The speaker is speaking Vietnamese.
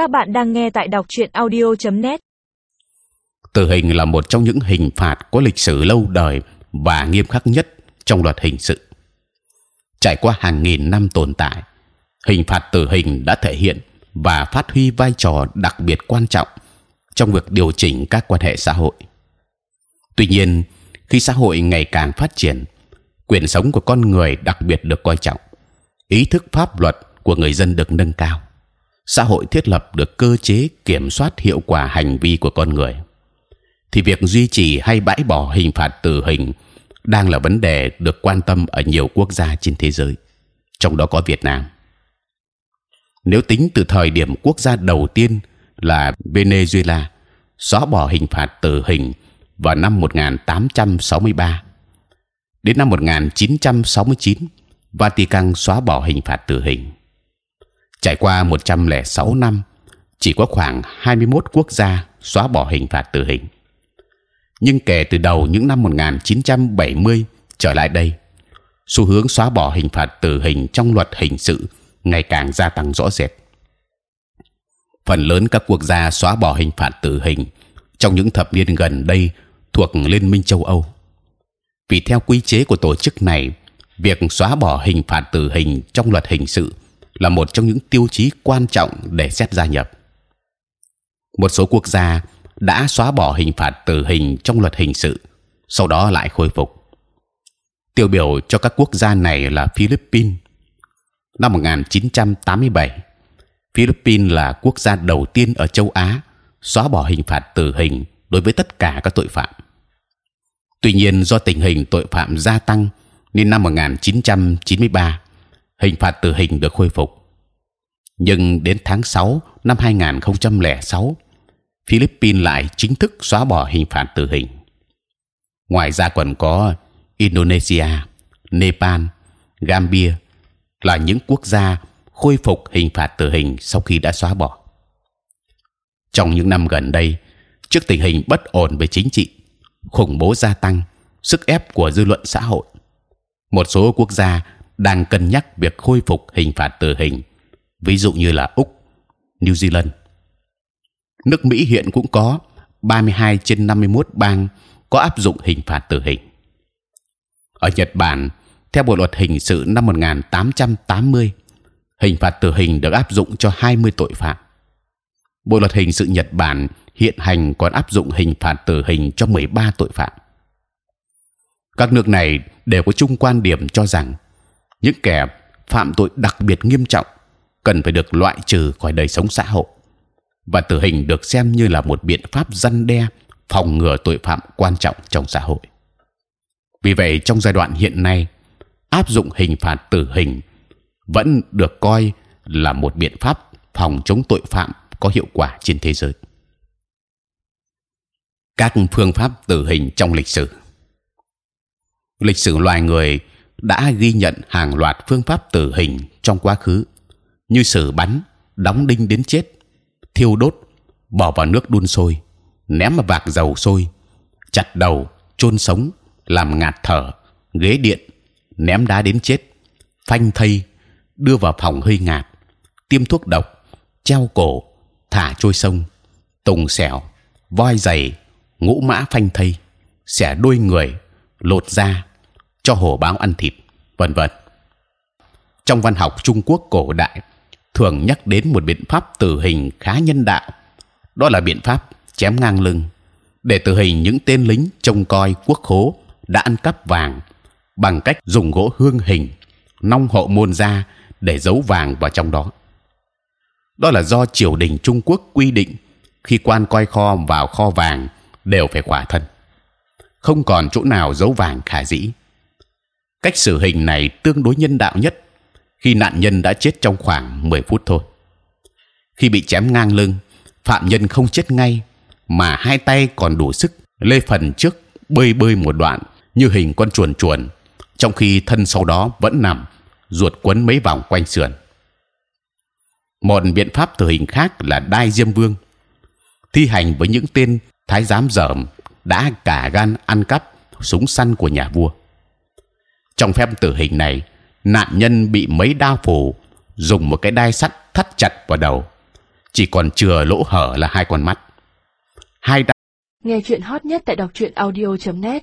Các bạn đang nghe tại đọc truyện audio.net. Tử hình là một trong những hình phạt có lịch sử lâu đời và nghiêm khắc nhất trong luật hình sự. Trải qua hàng nghìn năm tồn tại, hình phạt tử hình đã thể hiện và phát huy vai trò đặc biệt quan trọng trong việc điều chỉnh các quan hệ xã hội. Tuy nhiên, khi xã hội ngày càng phát triển, quyền sống của con người đặc biệt được coi trọng, ý thức pháp luật của người dân được nâng cao, xã hội thiết lập được cơ chế kiểm soát hiệu quả hành vi của con người, thì việc duy trì hay bãi bỏ hình phạt tử hình đang là vấn đề được quan tâm ở nhiều quốc gia trên thế giới, trong đó có Việt Nam. Nếu tính từ thời điểm quốc gia đầu tiên là Venezuela xóa bỏ hình phạt tử hình vào năm 1863 đến năm 1969 Vatican xóa bỏ hình phạt tử hình. Trải qua 106 năm, chỉ có khoảng 21 quốc gia xóa bỏ hình phạt tử hình. Nhưng kể từ đầu những năm 1970 trở lại đây, xu hướng xóa bỏ hình phạt tử hình trong luật hình sự ngày càng gia tăng rõ rệt. Phần lớn các quốc gia xóa bỏ hình phạt tử hình trong những thập niên gần đây thuộc Liên minh châu Âu. Vì theo quy chế của tổ chức này, việc xóa bỏ hình phạt tử hình trong luật hình sự là một trong những tiêu chí quan trọng để xét gia nhập. Một số quốc gia đã xóa bỏ hình phạt tử hình trong luật hình sự, sau đó lại khôi phục. Tiêu biểu cho các quốc gia này là Philippines. Năm 1987, Philippines là quốc gia đầu tiên ở châu Á xóa bỏ hình phạt tử hình đối với tất cả các tội phạm. Tuy nhiên do tình hình tội phạm gia tăng nên năm 1993 hình phạt tử hình được khôi phục. Nhưng đến tháng 6 năm 2006, Philippines lại chính thức xóa bỏ hình phạt tử hình. Ngoài ra còn có Indonesia, Nepal, Gambia là những quốc gia khôi phục hình phạt tử hình sau khi đã xóa bỏ. Trong những năm gần đây, trước tình hình bất ổn về chính trị, khủng bố gia tăng, sức ép của dư luận xã hội, một số quốc gia đang cân nhắc việc khôi phục hình phạt tử hình, ví dụ như là úc, New Zealand. Nước Mỹ hiện cũng có 32 trên 51 bang có áp dụng hình phạt tử hình. Ở Nhật Bản, theo bộ luật hình sự năm 1880, hình phạt tử hình được áp dụng cho 20 tội phạm. Bộ luật hình sự Nhật Bản hiện hành còn áp dụng hình phạt tử hình cho 13 tội phạm. Các nước này đều có chung quan điểm cho rằng những kẻ phạm tội đặc biệt nghiêm trọng cần phải được loại trừ khỏi đời sống xã hội và tử hình được xem như là một biện pháp răn đe phòng ngừa tội phạm quan trọng trong xã hội. Vì vậy trong giai đoạn hiện nay áp dụng hình phạt tử hình vẫn được coi là một biện pháp phòng chống tội phạm có hiệu quả trên thế giới. Các phương pháp tử hình trong lịch sử, lịch sử loài người đã ghi nhận hàng loạt phương pháp tử hình trong quá khứ, như xử bắn, đóng đinh đến chết, thiêu đốt, bỏ vào nước đun sôi, ném vào vạc dầu sôi, chặt đầu, chôn sống, làm ngạt thở, ghế điện, ném đá đến chết, phanh thây, đưa vào phòng hơi ngạt, tiêm thuốc độc, treo cổ, thả trôi sông, tùng xẻo, voi dày, ngũ mã phanh thây, xẻ đôi người, lột da, cho hổ báo ăn thịt, vân vân. Trong văn học Trung Quốc cổ đại thường nhắc đến một biện pháp tử hình khá nhân đạo, đó là biện pháp chém ngang lưng để tử hình những tên lính trông coi quốc khố đã ăn cắp vàng bằng cách dùng gỗ hương hình nong hộ môn ra để giấu vàng vào trong đó. Đó là do triều đình Trung Quốc quy định khi quan coi kho vào kho vàng đều phải khỏa thân, không còn chỗ nào giấu vàng khả dĩ. Cách xử hình này tương đối nhân đạo nhất khi nạn nhân đã chết trong khoảng 10 phút thôi. Khi bị chém ngang lưng, phạm nhân không chết ngay mà hai tay còn đủ sức lê phần trước bơi bơi một đoạn như hình con chuồn chuồn, trong khi thân sau đó vẫn nằm ruột quấn mấy vòng quanh sườn. Một biện pháp tử hình khác là đai diêm vương, thi hành với những tên thái giám dởm đã cả gan ăn cắp súng săn của nhà vua. Trong phép tử hình này, nạn nhân bị mấy đao phủ dùng một cái đai sắt thắt chặt vào đầu, chỉ còn chừa lỗ hở là hai con mắt. Hai Nghe chuyện hot nhất tại đọc truyện audio.net